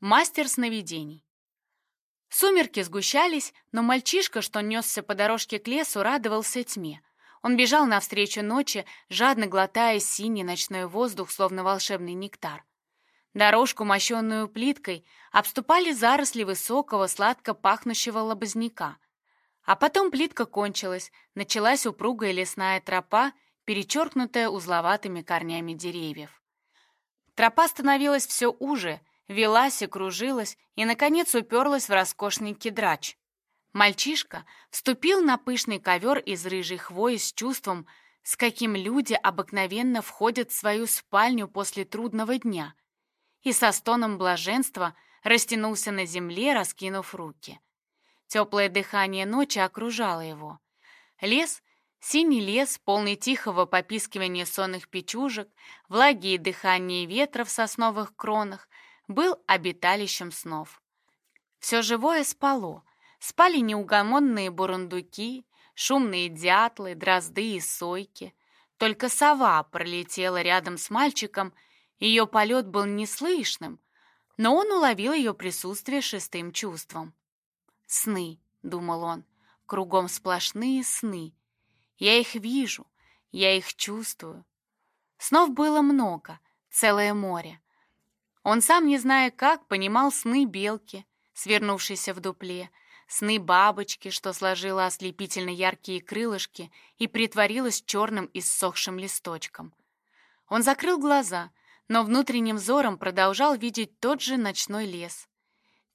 Мастер сновидений. Сумерки сгущались, но мальчишка, что несся по дорожке к лесу, радовался тьме. Он бежал навстречу ночи, жадно глотая синий ночной воздух, словно волшебный нектар. Дорожку, мощенную плиткой, обступали заросли высокого, сладко пахнущего лобозняка. А потом плитка кончилась, началась упругая лесная тропа, перечеркнутая узловатыми корнями деревьев. Тропа становилась все уже — велась и кружилась, и, наконец, уперлась в роскошный кедрач. Мальчишка вступил на пышный ковер из рыжей хвои с чувством, с каким люди обыкновенно входят в свою спальню после трудного дня, и со стоном блаженства растянулся на земле, раскинув руки. Теплое дыхание ночи окружало его. Лес — Синий лес, полный тихого попискивания сонных печужек, влаги и дыхания ветра в сосновых кронах, был обиталищем снов. Все живое спало. Спали неугомонные бурундуки, шумные дятлы, дрозды и сойки. Только сова пролетела рядом с мальчиком, ее полет был неслышным, но он уловил ее присутствие шестым чувством. «Сны», — думал он, — «кругом сплошные сны. Я их вижу, я их чувствую». Снов было много, целое море. Он сам, не зная как, понимал сны белки, свернувшейся в дупле, сны бабочки, что сложила ослепительно яркие крылышки и притворилась черным иссохшим листочком. Он закрыл глаза, но внутренним взором продолжал видеть тот же ночной лес.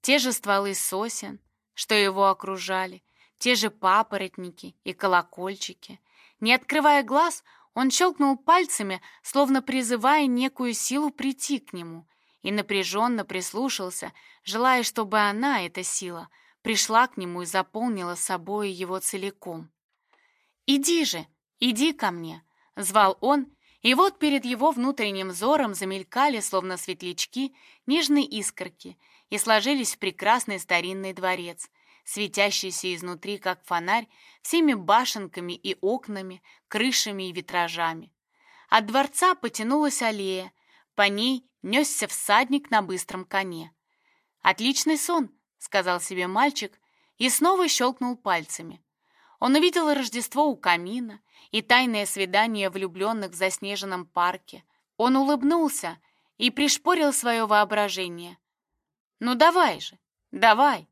Те же стволы сосен, что его окружали, те же папоротники и колокольчики. Не открывая глаз, он щелкнул пальцами, словно призывая некую силу прийти к нему, и напряженно прислушался, желая, чтобы она, эта сила, пришла к нему и заполнила собой его целиком. «Иди же, иди ко мне!» — звал он, и вот перед его внутренним взором замелькали, словно светлячки, нежные искорки и сложились в прекрасный старинный дворец, светящийся изнутри, как фонарь, всеми башенками и окнами, крышами и витражами. От дворца потянулась аллея, по ней несся всадник на быстром коне. «Отличный сон», — сказал себе мальчик и снова щелкнул пальцами. Он увидел Рождество у камина и тайное свидание влюбленных в заснеженном парке. Он улыбнулся и пришпорил свое воображение. «Ну давай же, давай!»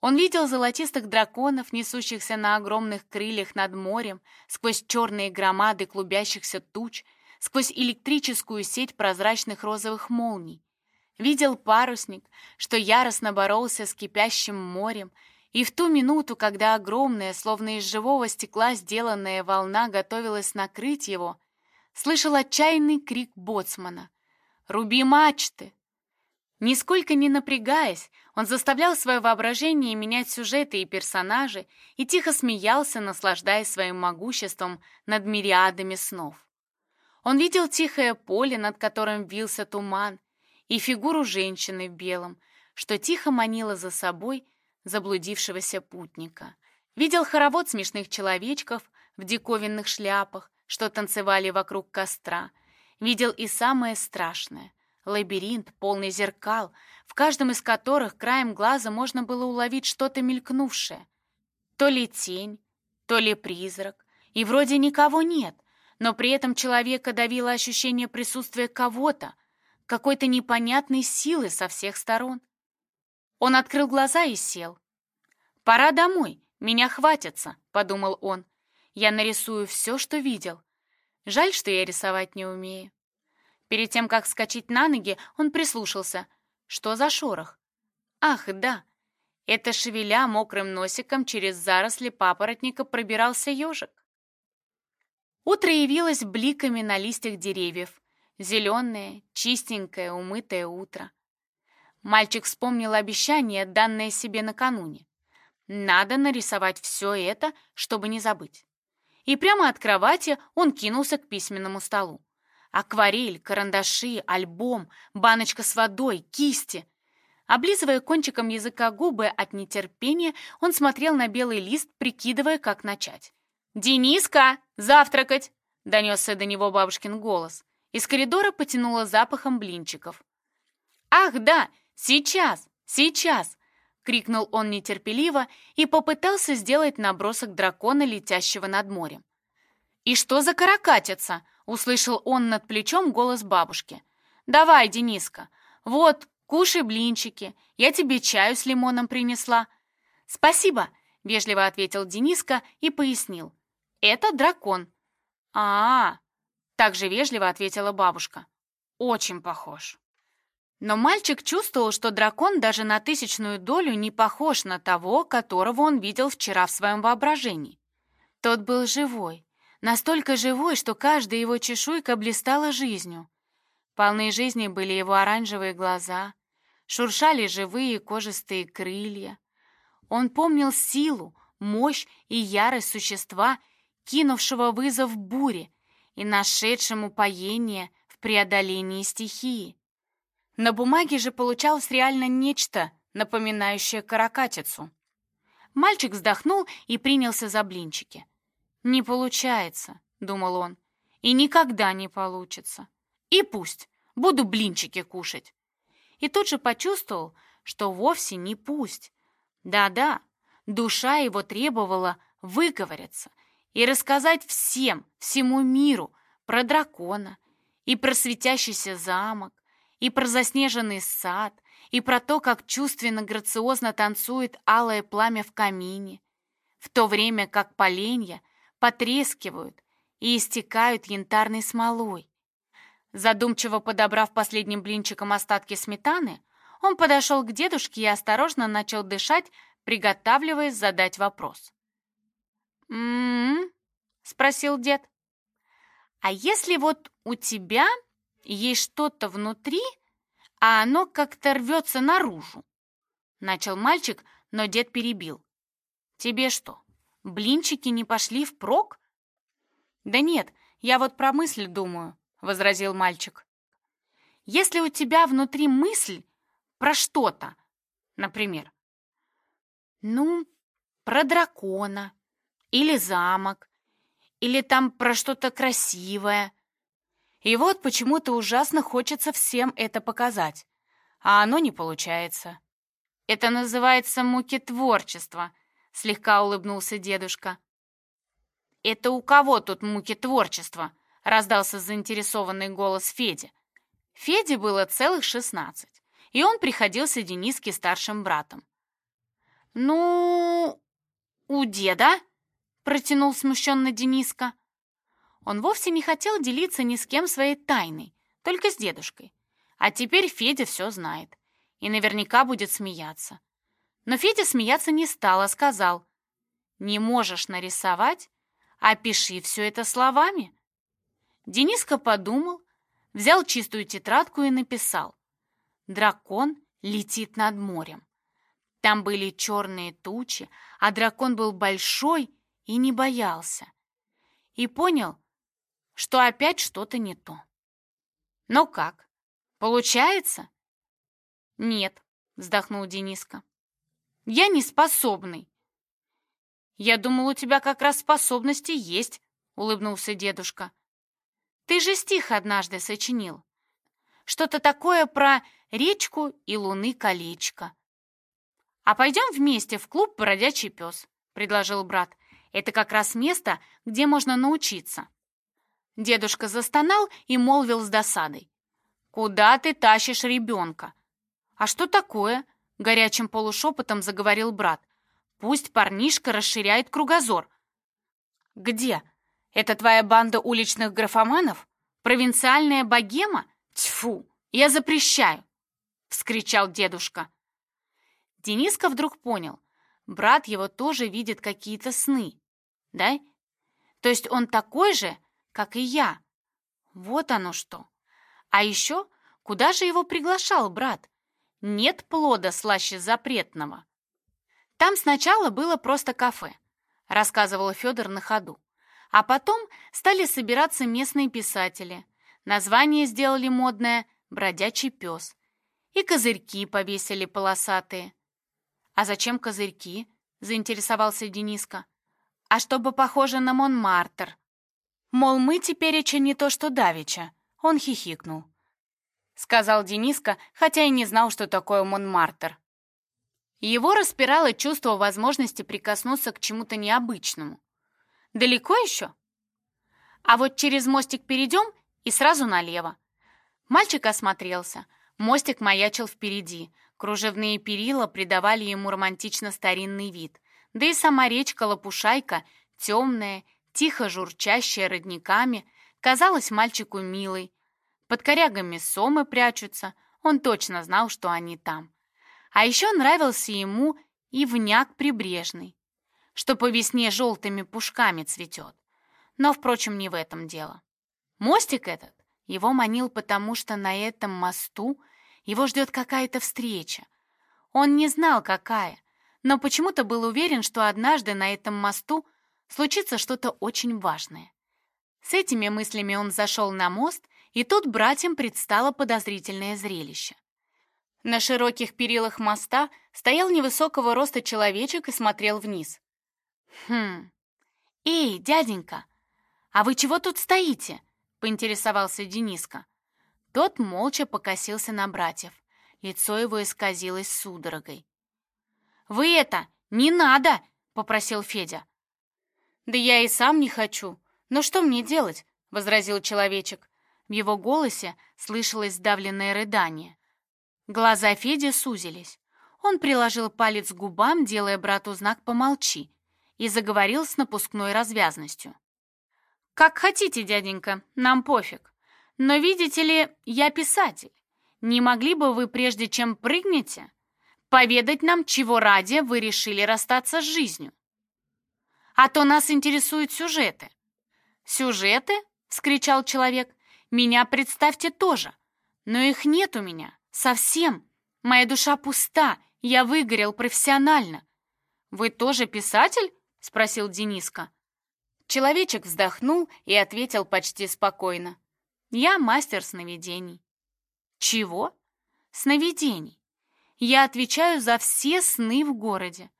Он видел золотистых драконов, несущихся на огромных крыльях над морем, сквозь черные громады клубящихся туч — сквозь электрическую сеть прозрачных розовых молний. Видел парусник, что яростно боролся с кипящим морем, и в ту минуту, когда огромная, словно из живого стекла сделанная волна готовилась накрыть его, слышал отчаянный крик боцмана. «Руби мачты!» Нисколько не напрягаясь, он заставлял свое воображение менять сюжеты и персонажи и тихо смеялся, наслаждаясь своим могуществом над мириадами снов. Он видел тихое поле, над которым вился туман, и фигуру женщины в белом, что тихо манила за собой заблудившегося путника. Видел хоровод смешных человечков в диковинных шляпах, что танцевали вокруг костра. Видел и самое страшное — лабиринт, полный зеркал, в каждом из которых краем глаза можно было уловить что-то мелькнувшее. То ли тень, то ли призрак, и вроде никого нет — но при этом человека давило ощущение присутствия кого-то, какой-то непонятной силы со всех сторон. Он открыл глаза и сел. «Пора домой, меня хватится», — подумал он. «Я нарисую все, что видел. Жаль, что я рисовать не умею». Перед тем, как вскочить на ноги, он прислушался. Что за шорох? Ах, да, это шевеля мокрым носиком через заросли папоротника пробирался ежик. Утро явилось бликами на листьях деревьев. Зеленое, чистенькое, умытое утро. Мальчик вспомнил обещание, данное себе накануне. Надо нарисовать все это, чтобы не забыть. И прямо от кровати он кинулся к письменному столу. Акварель, карандаши, альбом, баночка с водой, кисти. Облизывая кончиком языка губы от нетерпения, он смотрел на белый лист, прикидывая, как начать. «Дениска, завтракать!» — донесся до него бабушкин голос. Из коридора потянуло запахом блинчиков. «Ах, да! Сейчас! Сейчас!» — крикнул он нетерпеливо и попытался сделать набросок дракона, летящего над морем. «И что за каракатица?» — услышал он над плечом голос бабушки. «Давай, Дениска, вот, кушай блинчики, я тебе чаю с лимоном принесла». «Спасибо», — вежливо ответил Дениска и пояснил. «Это дракон». «А-а-а», также вежливо ответила бабушка. «Очень похож». Но мальчик чувствовал, что дракон даже на тысячную долю не похож на того, которого он видел вчера в своем воображении. Тот был живой, настолько живой, что каждая его чешуйка блистала жизнью. Полны жизни были его оранжевые глаза, шуршали живые кожистые крылья. Он помнил силу, мощь и ярость существа, кинувшего вызов буре и нашедшему упоение в преодолении стихии. На бумаге же получалось реально нечто, напоминающее каракатицу. Мальчик вздохнул и принялся за блинчики. «Не получается», — думал он, — «и никогда не получится. И пусть, буду блинчики кушать». И тут же почувствовал, что вовсе не пусть. Да-да, душа его требовала выговориться и рассказать всем, всему миру про дракона и про светящийся замок, и про заснеженный сад, и про то, как чувственно-грациозно танцует алое пламя в камине, в то время как поленья потрескивают и истекают янтарной смолой. Задумчиво подобрав последним блинчиком остатки сметаны, он подошел к дедушке и осторожно начал дышать, приготавливаясь задать вопрос. «М-м-м?» спросил дед. «А если вот у тебя есть что-то внутри, а оно как-то рвется наружу?» Начал мальчик, но дед перебил. «Тебе что, блинчики не пошли впрок?» «Да нет, я вот про мысль думаю», — возразил мальчик. «Если у тебя внутри мысль про что-то, например, ну, про дракона, или замок, или там про что-то красивое. И вот почему-то ужасно хочется всем это показать, а оно не получается. Это называется муки творчества, слегка улыбнулся дедушка. Это у кого тут муки творчества? раздался заинтересованный голос Феди. Феде было целых шестнадцать, и он приходился Дениске старшим братом. «Ну, у деда?» Протянул смущенно Дениска. Он вовсе не хотел делиться ни с кем своей тайной, только с дедушкой. А теперь Федя все знает и наверняка будет смеяться. Но Федя смеяться не стал, а сказал, «Не можешь нарисовать? Опиши все это словами». Дениска подумал, взял чистую тетрадку и написал, «Дракон летит над морем». Там были черные тучи, а дракон был большой и не боялся. И понял, что опять что-то не то. Но как? Получается? Нет, вздохнул Дениска. Я не способный. Я думал, у тебя как раз способности есть, улыбнулся дедушка. Ты же стих однажды сочинил. Что-то такое про речку и луны колечко. А пойдем вместе в клуб «Бродячий пес», — предложил брат. Это как раз место, где можно научиться». Дедушка застонал и молвил с досадой. «Куда ты тащишь ребенка?» «А что такое?» — горячим полушепотом заговорил брат. «Пусть парнишка расширяет кругозор». «Где? Это твоя банда уличных графоманов? Провинциальная богема? Тьфу! Я запрещаю!» — вскричал дедушка. Дениска вдруг понял. Брат его тоже видит какие-то сны да? То есть он такой же, как и я. Вот оно что. А еще, куда же его приглашал брат? Нет плода слаще запретного. Там сначала было просто кафе, рассказывал Федор на ходу. А потом стали собираться местные писатели. Название сделали модное «Бродячий пес». И козырьки повесили полосатые. «А зачем козырьки?» — заинтересовался Дениска а чтобы похоже на Монмартр. Мол, мы теперь еще не то что Давича. Он хихикнул. сказал Дениска, хотя и не знал, что такое Монмартр. Его распирало чувство возможности прикоснуться к чему-то необычному. «Далеко еще?» «А вот через мостик перейдем и сразу налево». Мальчик осмотрелся. Мостик маячил впереди. Кружевные перила придавали ему романтично-старинный вид. Да и сама речка Лопушайка, темная, тихо журчащая родниками, казалась мальчику милой. Под корягами сомы прячутся, он точно знал, что они там. А еще нравился ему и вняк прибрежный, что по весне желтыми пушками цветет. Но, впрочем, не в этом дело. Мостик этот его манил потому, что на этом мосту его ждет какая-то встреча. Он не знал, какая, но почему-то был уверен, что однажды на этом мосту случится что-то очень важное. С этими мыслями он зашел на мост, и тут братьям предстало подозрительное зрелище. На широких перилах моста стоял невысокого роста человечек и смотрел вниз. «Хм... Эй, дяденька, а вы чего тут стоите?» — поинтересовался Дениска. Тот молча покосился на братьев. Лицо его исказилось судорогой. «Вы это, не надо!» — попросил Федя. «Да я и сам не хочу. Но что мне делать?» — возразил человечек. В его голосе слышалось сдавленное рыдание. Глаза Феди сузились. Он приложил палец к губам, делая брату знак «помолчи», и заговорил с напускной развязностью. «Как хотите, дяденька, нам пофиг. Но видите ли, я писатель. Не могли бы вы, прежде чем прыгнете, поведать нам, чего ради вы решили расстаться с жизнью? А то нас интересуют сюжеты». «Сюжеты?» — вскричал человек. «Меня представьте тоже. Но их нет у меня. Совсем. Моя душа пуста, я выгорел профессионально. Вы тоже писатель? Спросил Дениска. Человечек вздохнул и ответил почти спокойно. Я мастер сновидений. Чего? Сновидений. Я отвечаю за все сны в городе.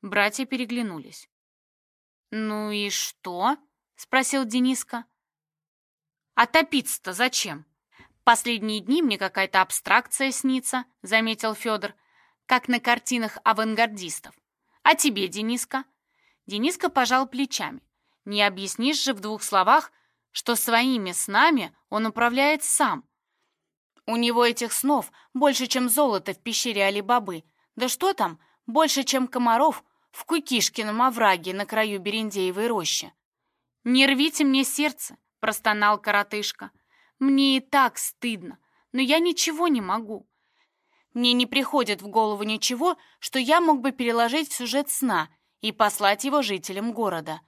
Братья переглянулись. «Ну и что?» — спросил Дениска. «А топиться-то зачем?» «Последние дни мне какая-то абстракция снится», — заметил Федор, «как на картинах авангардистов. А тебе, Дениска?» Дениска пожал плечами. «Не объяснишь же в двух словах, что своими снами он управляет сам. У него этих снов больше, чем золото в пещере Али-Бабы. Да что там, больше, чем комаров в Кукишкином овраге на краю Берендеевой рощи. «Не рвите мне сердце», — простонал коротышка. Мне и так стыдно, но я ничего не могу. Мне не приходит в голову ничего, что я мог бы переложить в сюжет сна и послать его жителям города.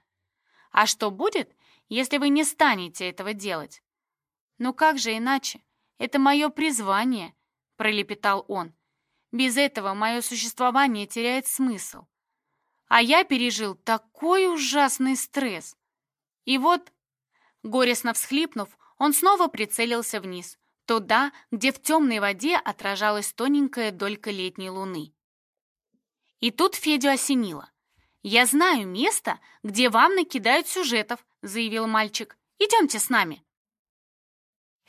А что будет, если вы не станете этого делать? Ну как же иначе? Это мое призвание, пролепетал он. Без этого мое существование теряет смысл. А я пережил такой ужасный стресс. И вот, горестно всхлипнув, он снова прицелился вниз, туда, где в темной воде отражалась тоненькая долька летней луны. И тут Федю осенило. «Я знаю место, где вам накидают сюжетов», — заявил мальчик. «Идемте с нами».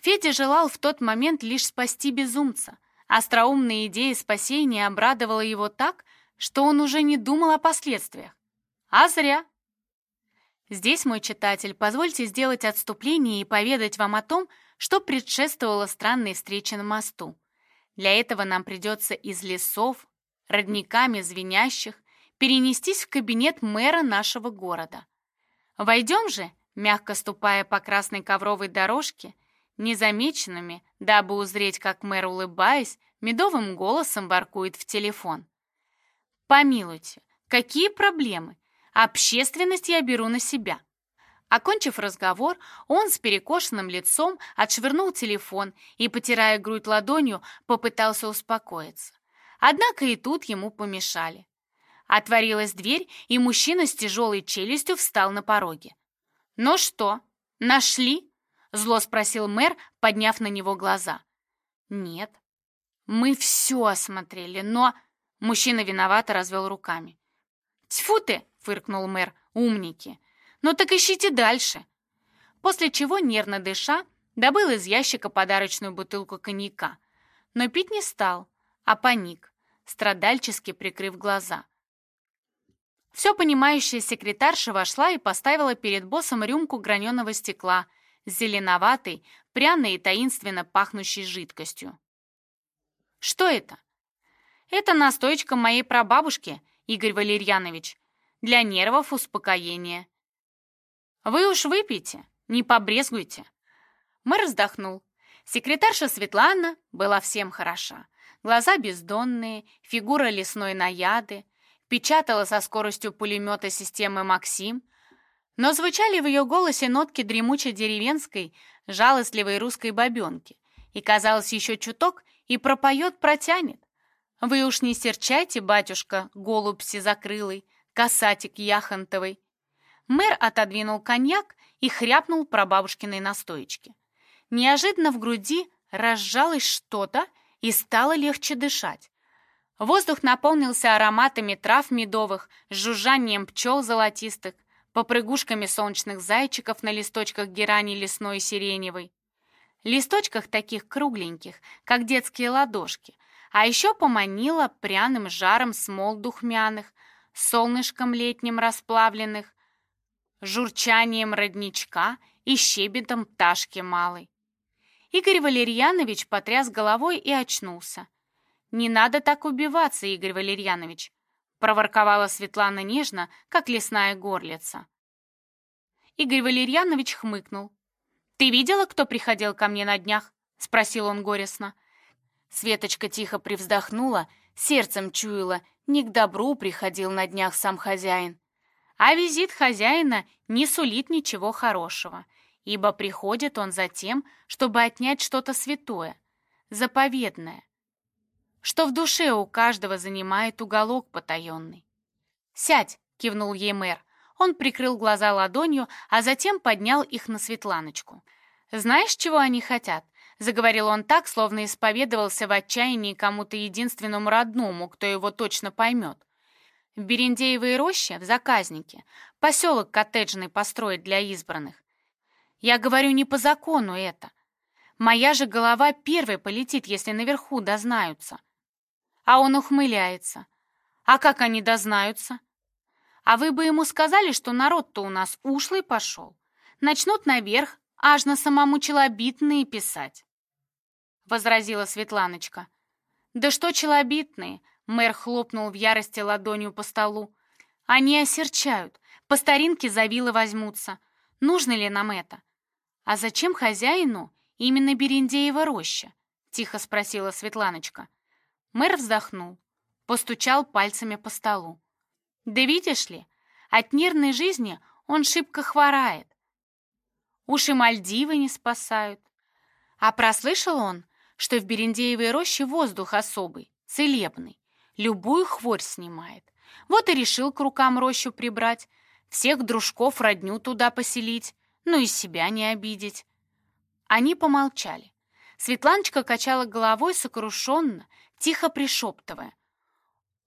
Федя желал в тот момент лишь спасти безумца. Остроумная идея спасения обрадовала его так, что он уже не думал о последствиях. А зря. Здесь, мой читатель, позвольте сделать отступление и поведать вам о том, что предшествовало странной встрече на мосту. Для этого нам придется из лесов, родниками звенящих, перенестись в кабинет мэра нашего города. Войдем же, мягко ступая по красной ковровой дорожке, незамеченными, дабы узреть, как мэр, улыбаясь, медовым голосом воркует в телефон. Помилуйте, какие проблемы? Общественность я беру на себя. Окончив разговор, он с перекошенным лицом отшвырнул телефон и, потирая грудь ладонью, попытался успокоиться. Однако и тут ему помешали. Отворилась дверь, и мужчина с тяжелой челюстью встал на пороге. «Ну что, нашли?» — зло спросил мэр, подняв на него глаза. «Нет». «Мы все осмотрели, но...» Мужчина виновато развел руками. «Тьфу ты!» — фыркнул мэр. «Умники! Ну так ищите дальше!» После чего, нервно дыша, Добыл из ящика подарочную бутылку коньяка, но пить не стал, а паник, страдальчески прикрыв глаза. Все понимающая секретарша вошла и поставила перед боссом рюмку граненого стекла зеленоватой, пряной и таинственно пахнущей жидкостью. «Что это?» «Это настойка моей прабабушки, Игорь Валерьянович, для нервов успокоения. Вы уж выпейте, не побрезгуйте». Мэр вздохнул. Секретарша Светлана была всем хороша. Глаза бездонные, фигура лесной наяды, печатала со скоростью пулемета системы «Максим», но звучали в ее голосе нотки дремучей деревенской, жалостливой русской бабенки, и, казалось, еще чуток и пропоет, протянет. Вы уж не серчайте, батюшка, голубь сизокрылый, касатик яхонтовый. Мэр отодвинул коньяк и хряпнул про бабушкиной настоечки. Неожиданно в груди разжалось что-то и стало легче дышать. Воздух наполнился ароматами трав медовых, жужжанием пчел золотистых, попрыгушками солнечных зайчиков на листочках герани лесной и сиреневой. Листочках таких кругленьких, как детские ладошки, а еще поманила пряным жаром смол духмяных, солнышком летним расплавленных, журчанием родничка и щебетом пташки малой. Игорь Валерьянович потряс головой и очнулся. «Не надо так убиваться, Игорь Валерьянович», проворковала Светлана нежно, как лесная горлица. Игорь Валерьянович хмыкнул. «Ты видела, кто приходил ко мне на днях?» — спросил он горестно. Светочка тихо привздохнула, сердцем чуяла, не к добру приходил на днях сам хозяин. А визит хозяина не сулит ничего хорошего, ибо приходит он за тем, чтобы отнять что-то святое, заповедное, что в душе у каждого занимает уголок потаенный. «Сядь!» — кивнул ей мэр. Он прикрыл глаза ладонью, а затем поднял их на Светланочку. «Знаешь, чего они хотят?» — заговорил он так, словно исповедовался в отчаянии кому-то единственному родному, кто его точно поймет. В Берендеевой роще, в заказнике, поселок коттеджный построить для избранных. Я говорю не по закону это. Моя же голова первой полетит, если наверху дознаются. А он ухмыляется. А как они дознаются? А вы бы ему сказали, что народ-то у нас ушлый пошел. Начнут наверх, аж на самому челобитные писать. Возразила Светланочка. Да что челобитные? Мэр хлопнул в ярости ладонью по столу. Они осерчают, по старинке за вилы возьмутся. Нужно ли нам это? А зачем хозяину именно Берендеева роща? Тихо спросила Светланочка. Мэр вздохнул, постучал пальцами по столу. «Да видишь ли, от нервной жизни он шибко хворает. Уж и Мальдивы не спасают. А прослышал он, что в Берендеевой роще воздух особый, целебный, любую хворь снимает. Вот и решил к рукам рощу прибрать, всех дружков родню туда поселить, ну и себя не обидеть. Они помолчали. Светланочка качала головой сокрушенно, тихо пришептывая.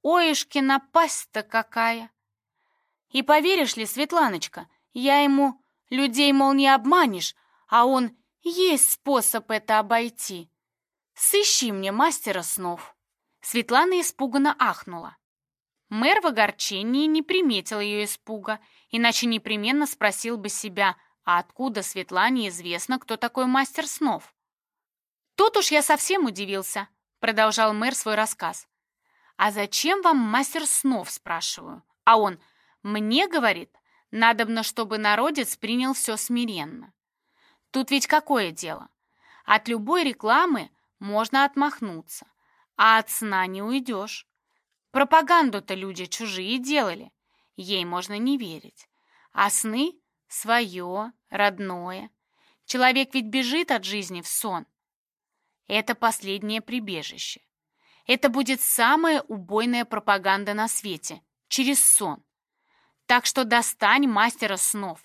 «Оешки, напасть-то какая!» И поверишь ли, Светланочка, я ему, людей, мол, не обманешь, а он, есть способ это обойти. Сыщи мне мастера снов. Светлана испуганно ахнула. Мэр в огорчении не приметил ее испуга, иначе непременно спросил бы себя, а откуда Светлане известно, кто такой мастер снов? Тут уж я совсем удивился, продолжал мэр свой рассказ. «А зачем вам мастер снов?» – спрашиваю. А он, мне, говорит, надобно, чтобы народец принял все смиренно. Тут ведь какое дело? От любой рекламы можно отмахнуться, а от сна не уйдешь. Пропаганду-то люди чужие делали, ей можно не верить. А сны — свое, родное. Человек ведь бежит от жизни в сон, это последнее прибежище. Это будет самая убойная пропаганда на свете, через сон. Так что достань мастера снов.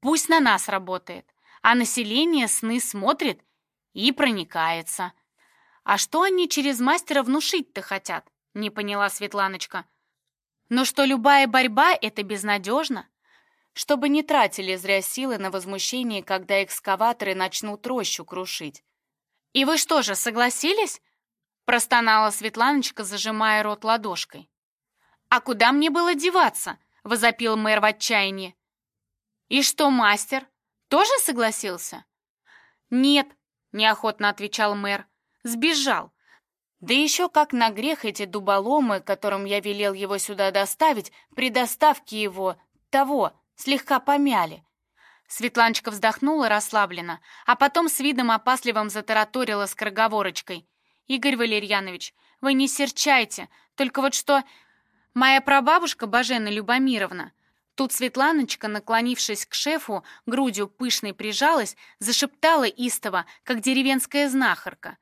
Пусть на нас работает, а население сны смотрит и проникается. А что они через мастера внушить-то хотят? Не поняла Светланочка. Но что любая борьба — это безнадежно. чтобы не тратили зря силы на возмущение, когда экскаваторы начнут рощу крушить. «И вы что же, согласились?» простонала Светланочка, зажимая рот ладошкой. «А куда мне было деваться?» — возопил мэр в отчаянии. «И что, мастер, тоже согласился?» «Нет», — неохотно отвечал мэр, — «сбежал. Да еще как на грех эти дуболомы, которым я велел его сюда доставить, при доставке его, того, слегка помяли. Светланочка вздохнула расслабленно, а потом с видом опасливым затараторила скороговорочкой. «Игорь Валерьянович, вы не серчайте, только вот что... Моя прабабушка Бажена Любомировна...» Тут Светланочка, наклонившись к шефу, грудью пышной прижалась, зашептала истово, как деревенская знахарка.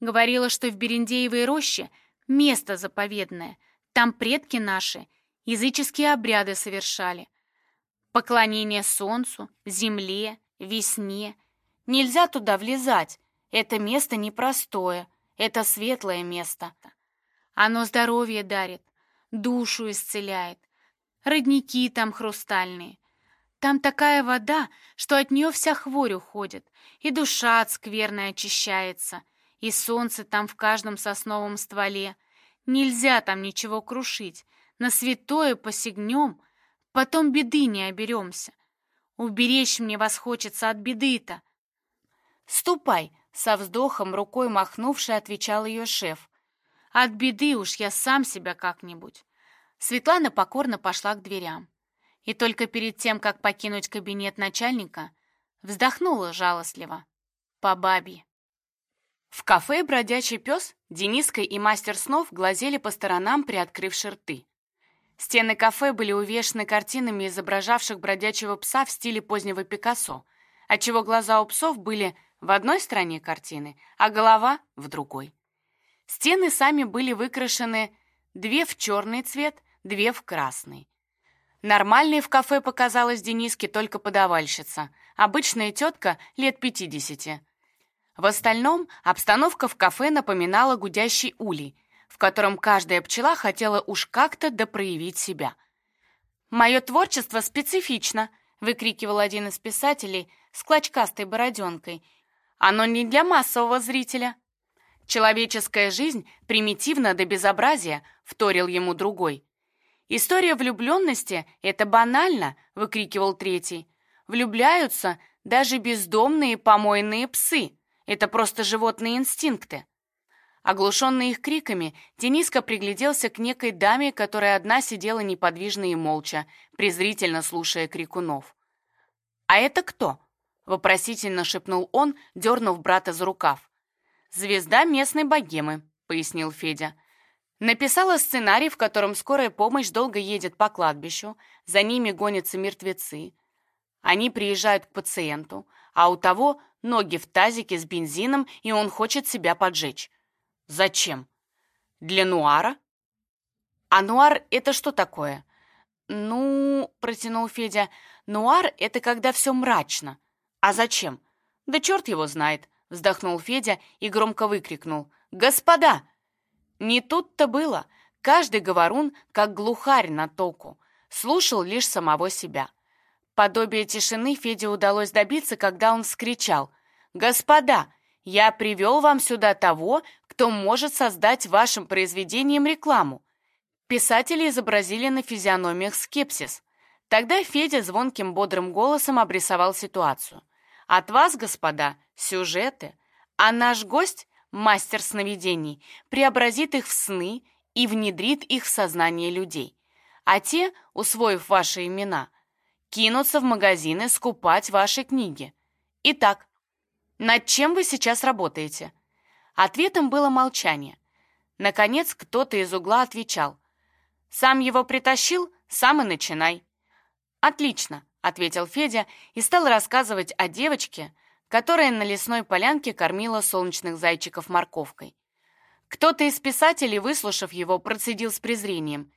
Говорила, что в Берендеевой роще место заповедное, там предки наши языческие обряды совершали. Поклонение солнцу, земле, весне. Нельзя туда влезать. Это место непростое. Это светлое место. Оно здоровье дарит, душу исцеляет. Родники там хрустальные. Там такая вода, что от нее вся хворь уходит, и душа от скверной очищается, и солнце там в каждом сосновом стволе. Нельзя там ничего крушить. На святое посягнем, Потом беды не оберемся. Уберечь мне вас хочется от беды-то. Ступай, со вздохом, рукой махнувший, отвечал ее шеф. От беды уж я сам себя как-нибудь. Светлана покорно пошла к дверям. И только перед тем, как покинуть кабинет начальника, вздохнула жалостливо. По бабе. В кафе «Бродячий пес» Дениска и мастер снов глазели по сторонам, приоткрыв шерты. Стены кафе были увешаны картинами, изображавших бродячего пса в стиле позднего Пикассо, отчего глаза у псов были в одной стороне картины, а голова — в другой. Стены сами были выкрашены две в черный цвет, две в красный. Нормальной в кафе показалась Дениске только подавальщица, обычная тетка лет пятидесяти. В остальном обстановка в кафе напоминала гудящий улей — в котором каждая пчела хотела уж как-то допроявить себя. «Мое творчество специфично», — выкрикивал один из писателей с клочкастой бороденкой. «Оно не для массового зрителя». «Человеческая жизнь примитивна до безобразия», — вторил ему другой. «История влюбленности — это банально», — выкрикивал третий. «Влюбляются даже бездомные помойные псы. Это просто животные инстинкты». Оглушенный их криками, Дениска пригляделся к некой даме, которая одна сидела неподвижно и молча, презрительно слушая крикунов. «А это кто?» — вопросительно шепнул он, дернув брата за рукав. «Звезда местной богемы», — пояснил Федя. Написала сценарий, в котором скорая помощь долго едет по кладбищу, за ними гонятся мертвецы. Они приезжают к пациенту, а у того ноги в тазике с бензином, и он хочет себя поджечь. Зачем? Для нуара? А нуар — это что такое? Ну, протянул Федя, нуар — это когда все мрачно. А зачем? Да черт его знает, вздохнул Федя и громко выкрикнул. Господа! Не тут-то было. Каждый говорун, как глухарь на току, слушал лишь самого себя. Подобие тишины Феде удалось добиться, когда он вскричал. «Господа, я привел вам сюда того, кто может создать вашим произведением рекламу. Писатели изобразили на физиономиях скепсис. Тогда Федя звонким бодрым голосом обрисовал ситуацию. От вас, господа, сюжеты, а наш гость, мастер сновидений, преобразит их в сны и внедрит их в сознание людей. А те, усвоив ваши имена, кинутся в магазины скупать ваши книги. Итак, над чем вы сейчас работаете?» Ответом было молчание. Наконец кто-то из угла отвечал. «Сам его притащил, сам и начинай». «Отлично», — ответил Федя и стал рассказывать о девочке, которая на лесной полянке кормила солнечных зайчиков морковкой. Кто-то из писателей, выслушав его, процедил с презрением.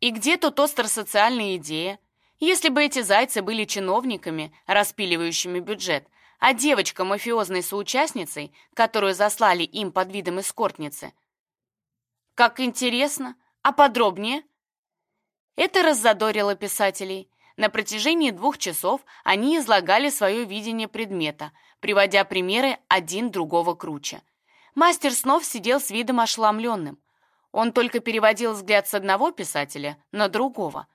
«И где тут остросоциальная идея? Если бы эти зайцы были чиновниками, распиливающими бюджет, а девочка мафиозной соучастницей, которую заслали им под видом эскортницы. Как интересно, а подробнее? Это раззадорило писателей. На протяжении двух часов они излагали свое видение предмета, приводя примеры один другого круче. Мастер снов сидел с видом ошеломленным. Он только переводил взгляд с одного писателя на другого.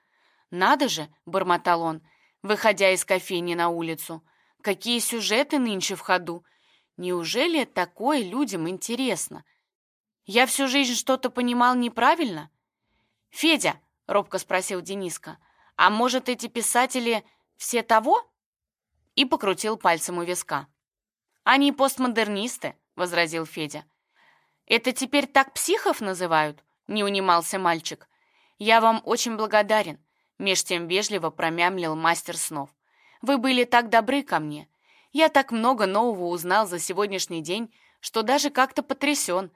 «Надо же!» — бормотал он, выходя из кофейни на улицу. «Какие сюжеты нынче в ходу! Неужели такое людям интересно? Я всю жизнь что-то понимал неправильно?» «Федя!» — робко спросил Дениска. «А может, эти писатели все того?» И покрутил пальцем у виска. «Они постмодернисты», — возразил Федя. «Это теперь так психов называют?» — не унимался мальчик. «Я вам очень благодарен», — меж тем вежливо промямлил мастер снов. «Вы были так добры ко мне. Я так много нового узнал за сегодняшний день, что даже как-то потрясен.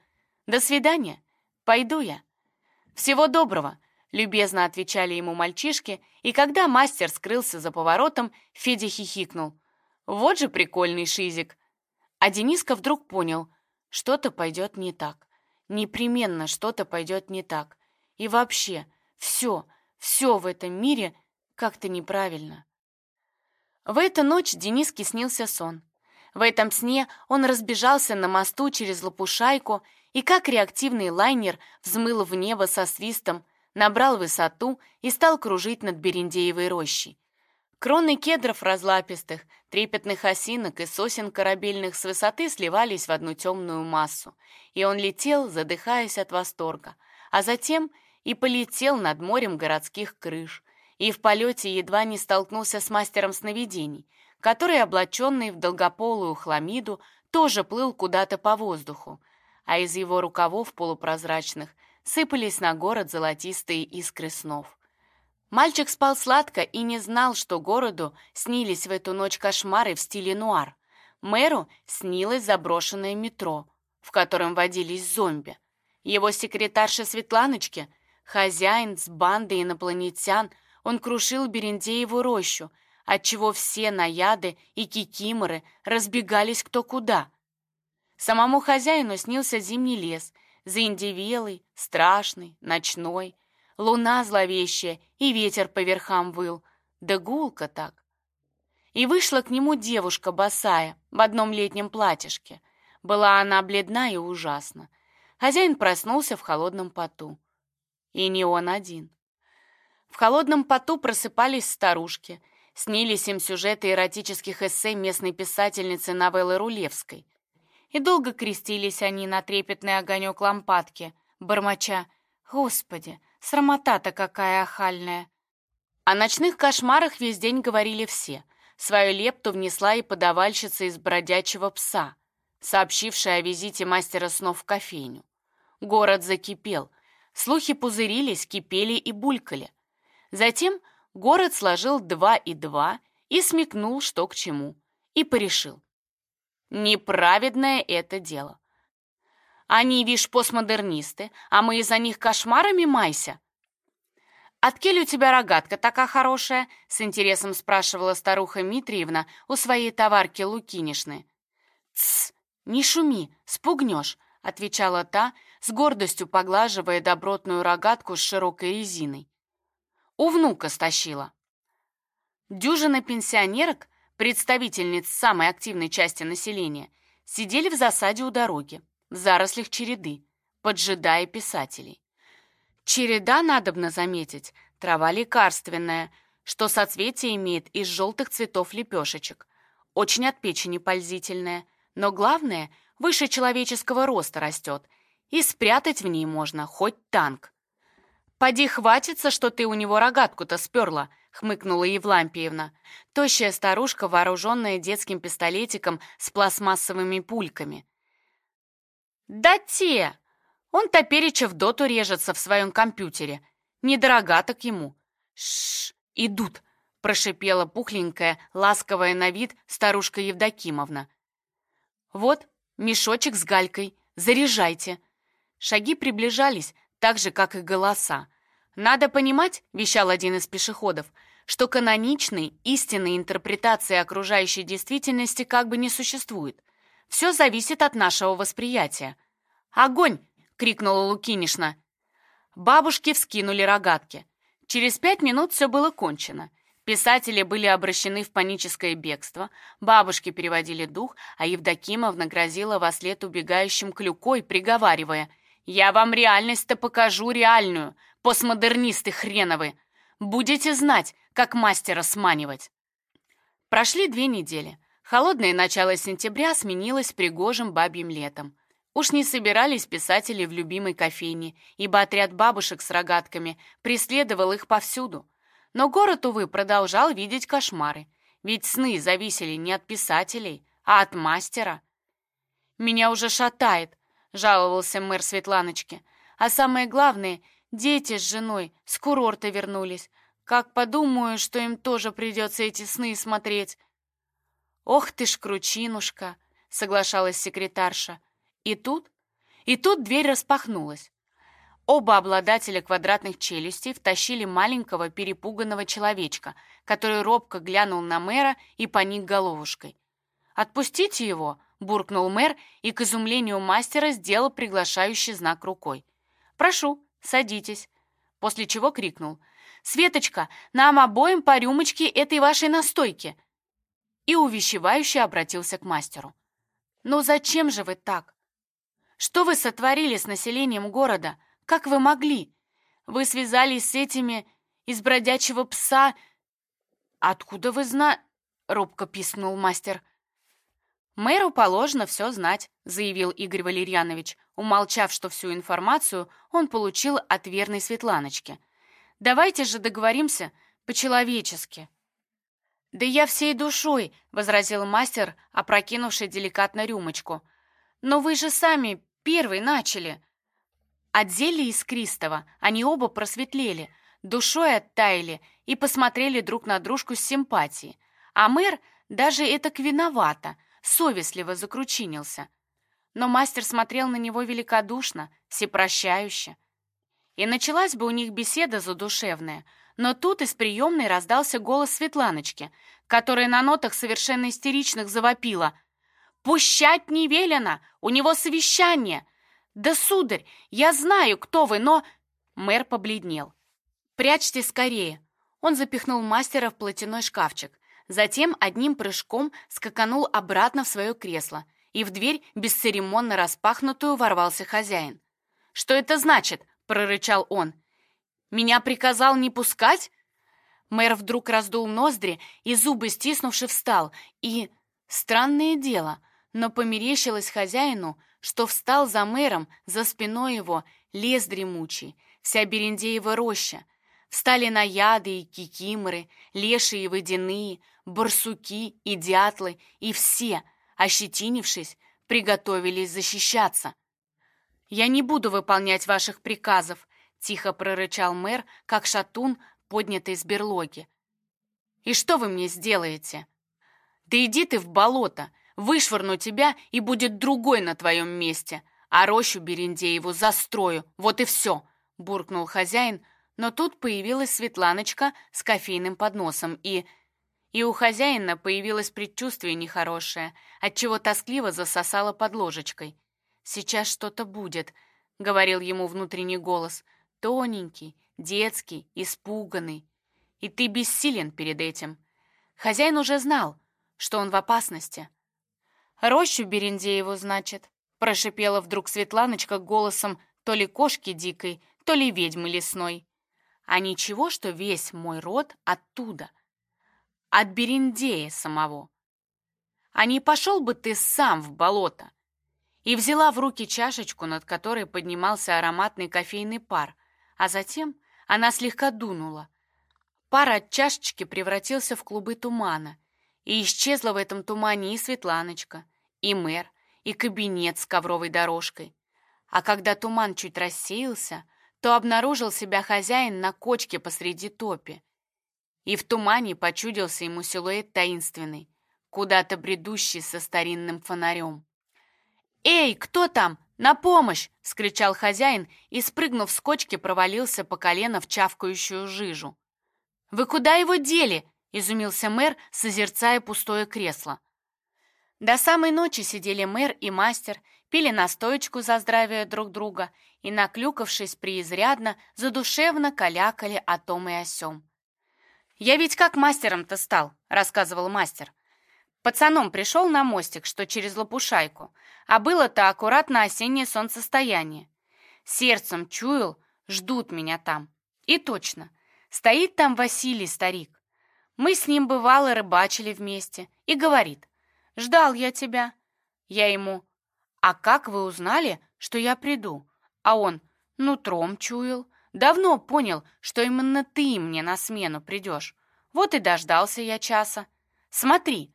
До свидания. Пойду я». «Всего доброго», — любезно отвечали ему мальчишки, и когда мастер скрылся за поворотом, Федя хихикнул. «Вот же прикольный шизик!» А Дениска вдруг понял — что-то пойдет не так. Непременно что-то пойдет не так. И вообще, все, все в этом мире как-то неправильно. В эту ночь Дениске снился сон. В этом сне он разбежался на мосту через Лопушайку и, как реактивный лайнер, взмыл в небо со свистом, набрал высоту и стал кружить над Берендеевой рощей. Кроны кедров разлапистых, трепетных осинок и сосен корабельных с высоты сливались в одну темную массу, и он летел, задыхаясь от восторга, а затем и полетел над морем городских крыш, и в полете едва не столкнулся с мастером сновидений, который, облаченный в долгополую хламиду, тоже плыл куда-то по воздуху, а из его рукавов полупрозрачных сыпались на город золотистые искры снов. Мальчик спал сладко и не знал, что городу снились в эту ночь кошмары в стиле нуар. Мэру снилось заброшенное метро, в котором водились зомби. Его секретарша Светланочке, хозяин с бандой инопланетян, он крушил Берендееву рощу, отчего все наяды и кикиморы разбегались кто куда. Самому хозяину снился зимний лес, заиндевелый, страшный, ночной, луна зловещая, и ветер по верхам выл, да гулко так. И вышла к нему девушка босая в одном летнем платьишке. Была она бледна и ужасна. Хозяин проснулся в холодном поту. И не он один. В холодном поту просыпались старушки. Снились им сюжеты эротических эссе местной писательницы Новеллы Рулевской. И долго крестились они на трепетный огонек лампадки, бормоча «Господи, Срамота-то какая охальная. О ночных кошмарах весь день говорили все. Свою лепту внесла и подавальщица из бродячего пса, сообщившая о визите мастера снов в кофейню. Город закипел. Слухи пузырились, кипели и булькали. Затем город сложил два и два и смекнул, что к чему, и порешил. Неправедное это дело. Они, вишь, постмодернисты, а мы из-за них кошмарами майся. «Откель у тебя рогатка такая хорошая?» — с интересом спрашивала старуха Митриевна у своей товарки Лукинишны. «Тсс, не шуми, спугнешь», — отвечала та, с гордостью поглаживая добротную рогатку с широкой резиной. «У внука стащила». Дюжина пенсионерок, представительниц самой активной части населения, сидели в засаде у дороги в зарослях череды, поджидая писателей. Череда, надобно заметить, трава лекарственная, что соцветие имеет из желтых цветов лепешечек, очень от печени пользительная, но главное, выше человеческого роста растет, и спрятать в ней можно хоть танк. «Поди хватится, что ты у него рогатку-то сперла», — хмыкнула Евлампиевна. Тощая старушка, вооруженная детским пистолетиком с пластмассовыми пульками. «Да те! Он топереча в доту режется в своем компьютере. Недорога так ему». «Шш, идут!» — прошипела пухленькая, ласковая на вид старушка Евдокимовна. «Вот, мешочек с галькой. Заряжайте!» Шаги приближались, так же, как и голоса. «Надо понимать», — вещал один из пешеходов, что каноничной, истинной интерпретации окружающей действительности как бы не существует. Все зависит от нашего восприятия. «Огонь!» — крикнула Лукинишна. Бабушки вскинули рогатки. Через пять минут все было кончено. Писатели были обращены в паническое бегство, бабушки переводили дух, а Евдокимовна грозила во след убегающим клюкой, приговаривая «Я вам реальность-то покажу реальную, постмодернисты хреновы! Будете знать, как мастера сманивать!» Прошли две недели. Холодное начало сентября сменилось пригожим бабьим летом. Уж не собирались писатели в любимой кофейне, ибо отряд бабушек с рогатками преследовал их повсюду. Но город, увы, продолжал видеть кошмары, ведь сны зависели не от писателей, а от мастера. «Меня уже шатает», — жаловался мэр Светланочке. «А самое главное, дети с женой с курорта вернулись. Как подумаю, что им тоже придется эти сны смотреть». «Ох ты ж, кручинушка!» — соглашалась секретарша. И тут, и тут дверь распахнулась. Оба обладателя квадратных челюстей втащили маленького перепуганного человечка, который робко глянул на мэра и поник головушкой. «Отпустите его!» — буркнул мэр и, к изумлению мастера, сделал приглашающий знак рукой. «Прошу, садитесь!» После чего крикнул. «Светочка, нам обоим по рюмочке этой вашей настойки!» И увещевающе обратился к мастеру. «Ну зачем же вы так? Что вы сотворили с населением города? Как вы могли? Вы связались с этими из бродячего пса. Откуда вы зна...» — робко пискнул мастер. «Мэру положено все знать», — заявил Игорь Валерьянович, умолчав, что всю информацию он получил от верной Светланочки. «Давайте же договоримся по-человечески». «Да я всей душой», — возразил мастер, опрокинувший деликатно рюмочку. «Но вы же сами первый начали». От зелья искристого они оба просветлели, душой оттаяли и посмотрели друг на дружку с симпатией. А мэр даже это виновато, совестливо закручинился. Но мастер смотрел на него великодушно, всепрощающе. И началась бы у них беседа задушевная, но тут из приемной раздался голос Светланочки, которая на нотах совершенно истеричных завопила. «Пущать не велено! У него совещание! «Да, сударь, я знаю, кто вы, но...» Мэр побледнел. «Прячьте скорее!» Он запихнул мастера в платяной шкафчик. Затем одним прыжком скаканул обратно в свое кресло, и в дверь, бесцеремонно распахнутую, ворвался хозяин. «Что это значит?» — прорычал он. «Меня приказал не пускать?» Мэр вдруг раздул ноздри и, зубы стиснувши, встал. И... Странное дело, но померещилось хозяину, что встал за мэром, за спиной его лес дремучий, вся Берендеева роща. Встали наяды и кикиморы, леши и водяные, барсуки и дятлы, и все, ощетинившись, приготовились защищаться. «Я не буду выполнять ваших приказов», — тихо прорычал мэр, как шатун, поднятый с берлоги. «И что вы мне сделаете?» «Да иди ты в болото!» Вышвырну тебя, и будет другой на твоем месте. А рощу Берендееву застрою, вот и все!» — буркнул хозяин, но тут появилась Светланочка с кофейным подносом, и... И у хозяина появилось предчувствие нехорошее, отчего тоскливо засосало под ложечкой. «Сейчас что-то будет», — говорил ему внутренний голос, тоненький, детский, испуганный. «И ты бессилен перед этим». Хозяин уже знал, что он в опасности. «Рощу Берендееву, значит», — прошипела вдруг Светланочка голосом то ли кошки дикой, то ли ведьмы лесной. «А ничего, что весь мой род оттуда, от Берендея самого. А не пошел бы ты сам в болото?» И взяла в руки чашечку, над которой поднимался ароматный кофейный пар, а затем она слегка дунула. Пар от чашечки превратился в клубы тумана, и исчезла в этом тумане и Светланочка, и мэр, и кабинет с ковровой дорожкой. А когда туман чуть рассеялся, то обнаружил себя хозяин на кочке посреди топи. И в тумане почудился ему силуэт таинственный, куда-то бредущий со старинным фонарем. «Эй, кто там? На помощь!» — скричал хозяин и, спрыгнув с кочки, провалился по колено в чавкающую жижу. «Вы куда его дели?» — изумился мэр, созерцая пустое кресло. До самой ночи сидели мэр и мастер, пили настоечку за здравие друг друга и, наклюкавшись преизрядно, задушевно калякали о том и о сём. «Я ведь как мастером-то стал», — рассказывал мастер. Пацаном пришел на мостик, что через лопушайку, а было-то аккуратно осеннее солнцестояние. Сердцем чуял, ждут меня там. И точно, стоит там Василий, старик. Мы с ним бывало рыбачили вместе. И говорит, ждал я тебя. Я ему, а как вы узнали, что я приду? А он, нутром чуял. Давно понял, что именно ты мне на смену придешь. Вот и дождался я часа. Смотри,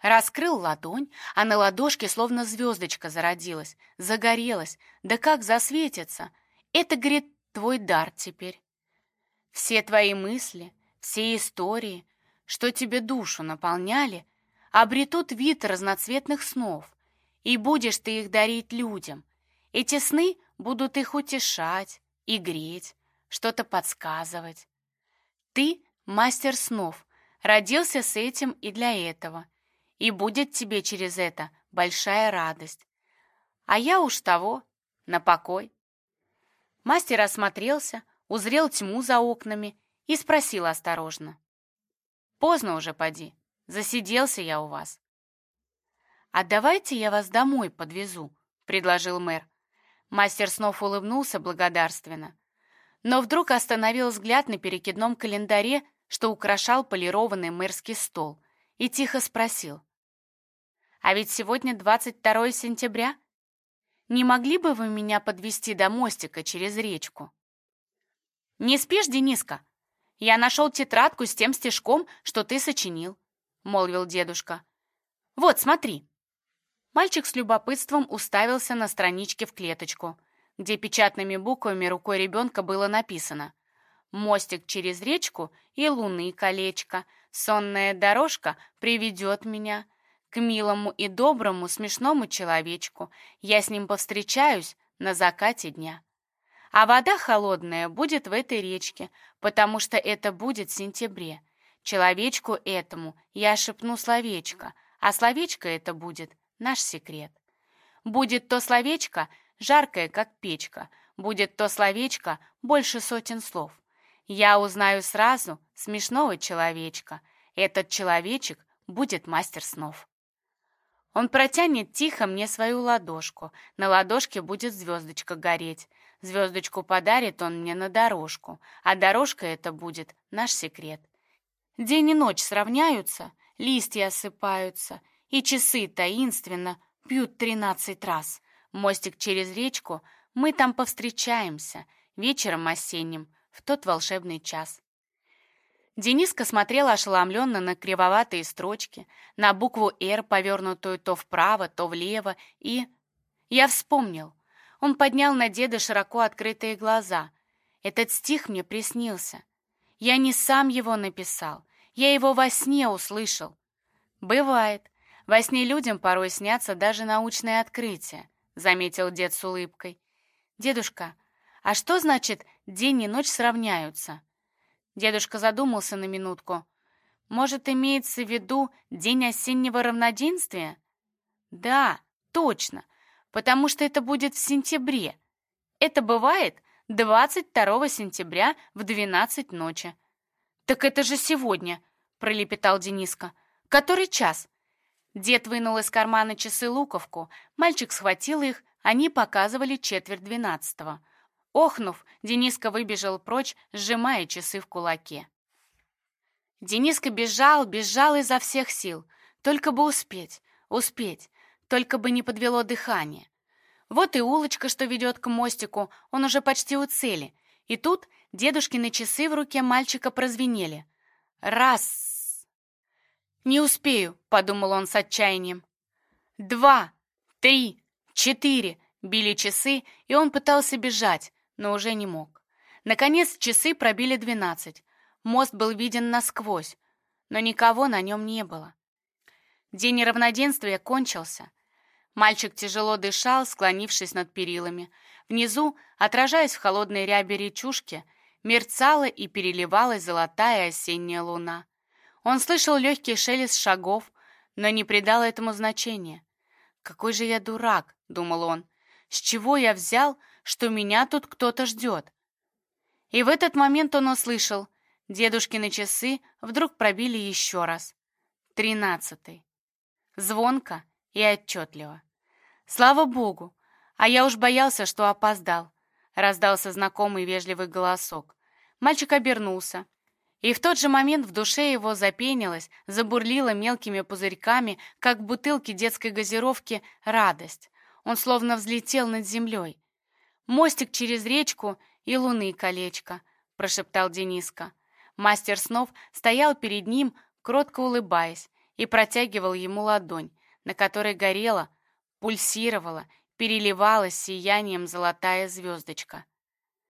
Раскрыл ладонь, а на ладошке словно звездочка зародилась, загорелась. Да как засветится! Это, говорит, твой дар теперь. Все твои мысли, все истории, что тебе душу наполняли, обретут вид разноцветных снов, и будешь ты их дарить людям. Эти сны будут их утешать и греть, что-то подсказывать. Ты — мастер снов, родился с этим и для этого — и будет тебе через это большая радость. А я уж того, на покой. Мастер осмотрелся, узрел тьму за окнами и спросил осторожно. «Поздно уже, поди, засиделся я у вас». «А давайте я вас домой подвезу», — предложил мэр. Мастер снов улыбнулся благодарственно, но вдруг остановил взгляд на перекидном календаре, что украшал полированный мэрский стол, и тихо спросил. А ведь сегодня 22 сентября. Не могли бы вы меня подвести до мостика через речку? Не спишь, Дениска? Я нашел тетрадку с тем стишком, что ты сочинил, молвил дедушка. Вот, смотри. Мальчик с любопытством уставился на страничке в клеточку, где печатными буквами рукой ребенка было написано «Мостик через речку и луны колечко, сонная дорожка приведет меня, к милому и доброму смешному человечку. Я с ним повстречаюсь на закате дня. А вода холодная будет в этой речке, потому что это будет в сентябре. Человечку этому я шепну словечко, а словечко это будет наш секрет. Будет то словечко жаркое, как печка, будет то словечко больше сотен слов. Я узнаю сразу смешного человечка. Этот человечек будет мастер снов. Он протянет тихо мне свою ладошку. На ладошке будет звездочка гореть. Звездочку подарит он мне на дорожку, а дорожка это будет наш секрет. День и ночь сравняются, листья осыпаются, и часы таинственно пьют тринадцать раз. Мостик через речку, мы там повстречаемся, вечером осенним, в тот волшебный час. Дениска смотрел ошеломленно на кривоватые строчки, на букву «Р», повернутую то вправо, то влево, и... Я вспомнил. Он поднял на деда широко открытые глаза. Этот стих мне приснился. Я не сам его написал, я его во сне услышал. Бывает. Во сне людям порой снятся даже научные открытия, заметил дед с улыбкой. Дедушка, а что значит «день и ночь сравняются»? Дедушка задумался на минутку. Может, имеется в виду день осеннего равноденствия? Да, точно, потому что это будет в сентябре. Это бывает 22 сентября в 12 ночи. Так это же сегодня, пролепетал Дениска. Который час? Дед вынул из кармана часы луковку, мальчик схватил их, они показывали четверть двенадцатого. Охнув, Дениска выбежал прочь, сжимая часы в кулаке. Дениска бежал, бежал изо всех сил. Только бы успеть, успеть, только бы не подвело дыхание. Вот и улочка, что ведет к мостику, он уже почти у цели. И тут дедушкины часы в руке мальчика прозвенели. Раз. «Не успею», — подумал он с отчаянием. «Два, три, четыре», — били часы, и он пытался бежать, но уже не мог. Наконец часы пробили двенадцать. Мост был виден насквозь, но никого на нем не было. День равноденствия кончился. Мальчик тяжело дышал, склонившись над перилами. Внизу, отражаясь в холодной рябе речушки, мерцала и переливалась золотая осенняя луна. Он слышал легкий шелест шагов, но не придал этому значения. «Какой же я дурак!» — думал он. «С чего я взял, что меня тут кто-то ждет. И в этот момент он услышал Дедушкины часы вдруг пробили еще раз. Тринадцатый. Звонко и отчетливо. Слава богу! А я уж боялся, что опоздал. Раздался знакомый вежливый голосок. Мальчик обернулся. И в тот же момент в душе его запенилась, забурлила мелкими пузырьками, как в бутылке детской газировки, радость. Он словно взлетел над землей. «Мостик через речку и луны колечко», — прошептал Дениска. Мастер снов стоял перед ним, кротко улыбаясь, и протягивал ему ладонь, на которой горела, пульсировала, переливалась сиянием золотая звездочка —